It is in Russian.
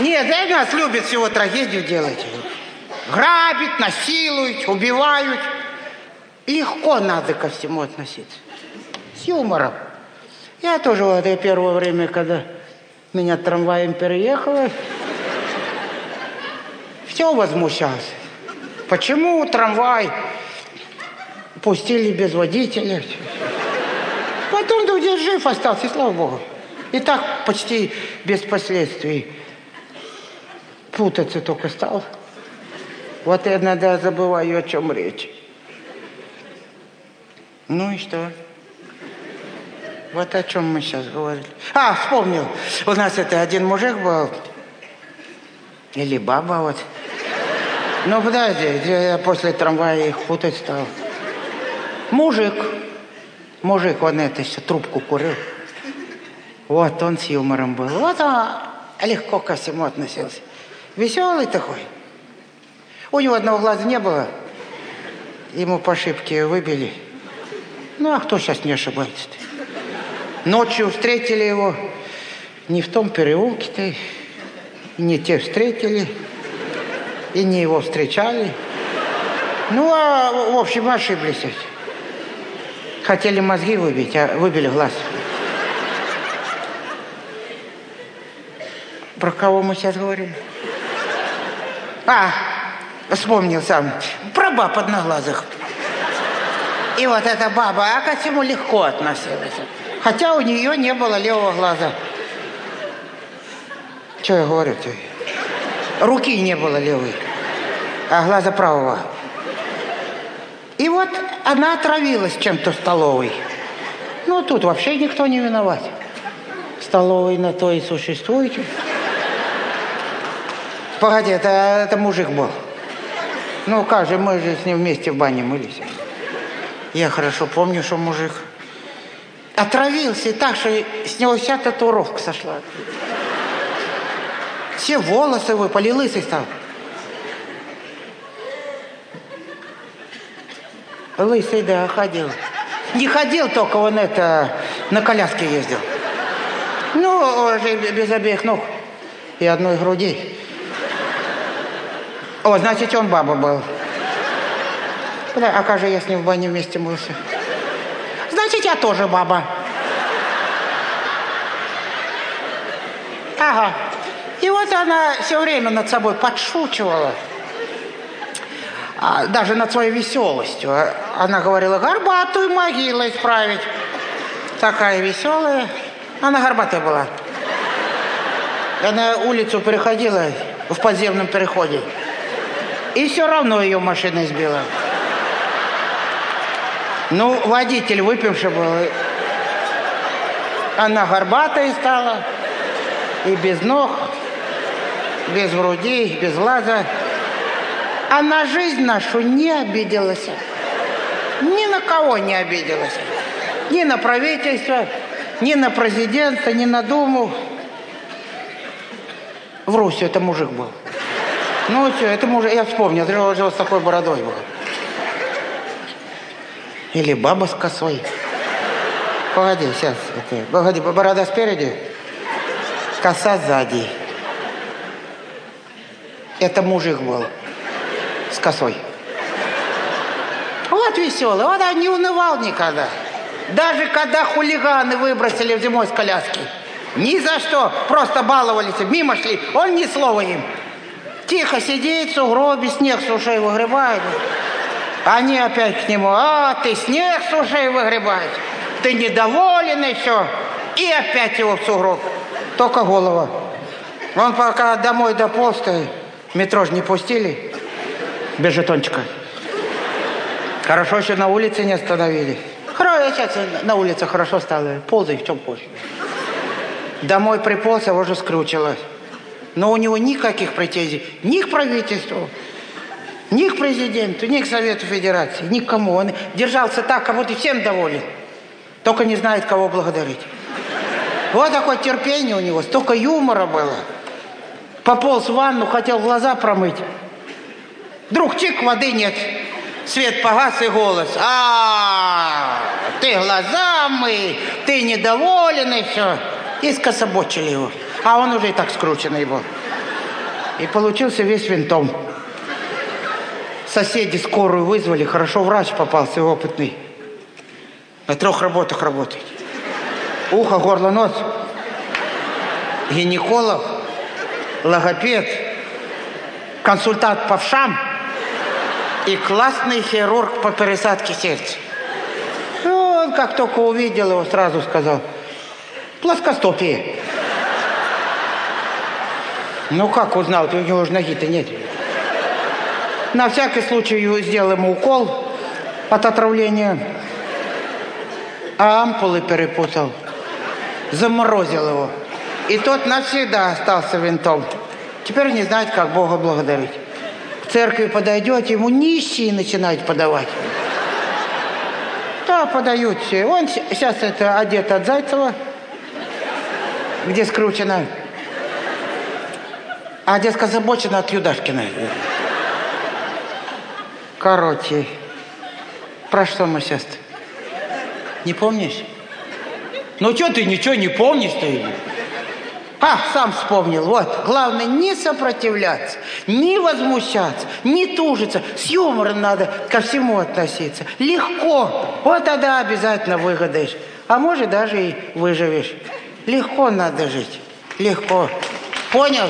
Нет, да нас любят всего трагедию делать. Грабить, насилуют, убивают. Легко надо ко всему относиться. С юмором. Я тоже вот это первое время, когда меня трамваем переехало, все возмущался. Почему трамвай пустили без водителя? Потом да жив остался, слава богу. И так почти без последствий. Путаться только стал. Вот я иногда забываю, о чем речь. Ну и что? Вот о чем мы сейчас говорили. А, вспомнил. У нас это один мужик был. Или баба вот. Ну, подожди, я после трамвая их путать стал. Мужик. Мужик, он это еще трубку курил. Вот он с юмором был. Вот он легко ко всему относился. Веселый такой. У него одного глаза не было. Ему по ошибке выбили. Ну, а кто сейчас не ошибается-то? Ночью встретили его не в том переулке-то, не те встретили, и не его встречали. Ну, а в общем, ошиблись. Хотели мозги выбить, а выбили глаз. Про кого мы сейчас говорим? А, вспомнил сам. Про баб одноглазых. И вот эта баба, а ко всему легко относилась. Хотя у нее не было левого глаза. Что я говорю-то? Руки не было левой, а глаза правого. И вот она отравилась чем-то столовой. Ну, тут вообще никто не виноват. Столовой на то и существует. Погоди, это, это мужик был. Ну, как же, мы же с ним вместе в бане мылись. Я хорошо помню, что мужик отравился и так, что с него вся татуировка сошла. Все волосы выпали, лысый стал. Лысый, да, ходил. Не ходил, только он это, на коляске ездил. Ну, без обеих ног и одной груди. О, значит, он баба был. Да, а как же я с ним в бане вместе мылся? Значит, я тоже баба. Ага. И вот она все время над собой подшучивала. А, даже над своей веселостью. Она говорила, горбатую могилу исправить. Такая веселая. Она горбатая была. Она улицу переходила в подземном переходе. И все равно ее машина сбила. Ну, водитель выпивший был. Она горбатая стала. И без ног, без груди, без глаза. А на жизнь нашу не обиделась. Ни на кого не обиделась. Ни на правительство, ни на президента, ни на Думу. В Руси это мужик был. Ну, это мужик, я вспомнил, он жил с такой бородой был. Или баба с косой. Погоди, сейчас. Это, погоди, борода спереди, коса сзади. Это мужик был с косой. Вот веселый, он не унывал никогда. Даже когда хулиганы выбросили зимой с коляски. Ни за что, просто баловались, мимо шли, он ни слова им. Тихо сидит в сугробе, снег с ушей выгребает. Они опять к нему, а, ты снег с ушей выгребаешь, ты недоволен еще. И опять его в сугроб. Только голова. Он пока домой дополз, метро же не пустили, без жетончика. Хорошо, еще на улице не остановили. Хорошо, сейчас на улице хорошо стало. Ползай, в чем хочешь. Домой приполз, его же скрючило. Но у него никаких претензий ни к правительству, ни к президенту, ни к Совету Федерации, никому. Он держался так, как будто всем доволен. Только не знает, кого благодарить. Вот такое терпение у него, столько юмора было. Пополз в ванну, хотел глаза промыть. Вдруг чик, воды нет. Свет погас и голос. А, ты глаза мы, ты недоволен и все. И скособочили его. А он уже и так скрученный был. И получился весь винтом. Соседи скорую вызвали, хорошо врач попался опытный. На трех работах работает. Ухо, горло, нос. Гинеколог, логопед, консультант по вшам и классный хирург по пересадке сердца. Ну, он как только увидел его, сразу сказал, плоскостопие. Ну, как узнал, у него же ноги-то нет. На всякий случай сделал ему укол от отравления, а ампулы перепутал, заморозил его. И тот навсегда остался винтом. Теперь не знает, как Бога благодарить. В церкви подойдете, ему нищие начинают подавать. Да, подают все. Он сейчас это одет от Зайцева, где скручено. А детка забочена от Юдашкина. Короче, про что мы сейчас -то? Не помнишь? Ну что ты ничего не помнишь-то? А, сам вспомнил. Вот, главное не сопротивляться, не возмущаться, не тужиться. С юмором надо ко всему относиться. Легко. Вот тогда обязательно выгодаешь. А может, даже и выживешь. Легко надо жить. Легко. Понял?